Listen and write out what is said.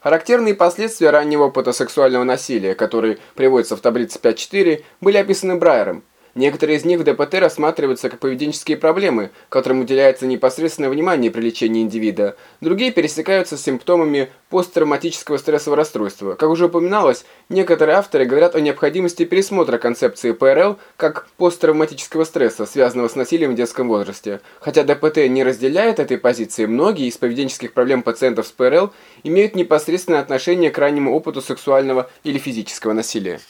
Характерные последствия раннего опыта сексуального насилия, которые приводятся в таблице 5.4, были описаны Брайером. Некоторые из них в ДПТ рассматриваются как поведенческие проблемы, которым уделяется непосредственное внимание при лечении индивида. Другие пересекаются с симптомами посттравматического стрессового расстройства. Как уже упоминалось, некоторые авторы говорят о необходимости пересмотра концепции ПРЛ как посттравматического стресса, связанного с насилием в детском возрасте. Хотя ДПТ не разделяет этой позиции, многие из поведенческих проблем пациентов с ПРЛ имеют непосредственное отношение к раннему опыту сексуального или физического насилия.